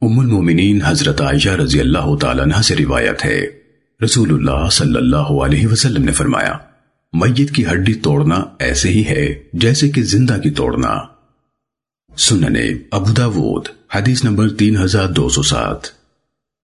ام المومنین حضرت عائشہ رضی اللہ تعالیٰ عنہ سے روایت ہے۔ رسول اللہ صلی اللہ علیہ وسلم نے فرمایا، میت کی ہڈی توڑنا ایسے ہی ہے جیسے کہ زندہ کی توڑنا۔ سننے ابو حدیث نمبر تین ہزار دو سو سات۔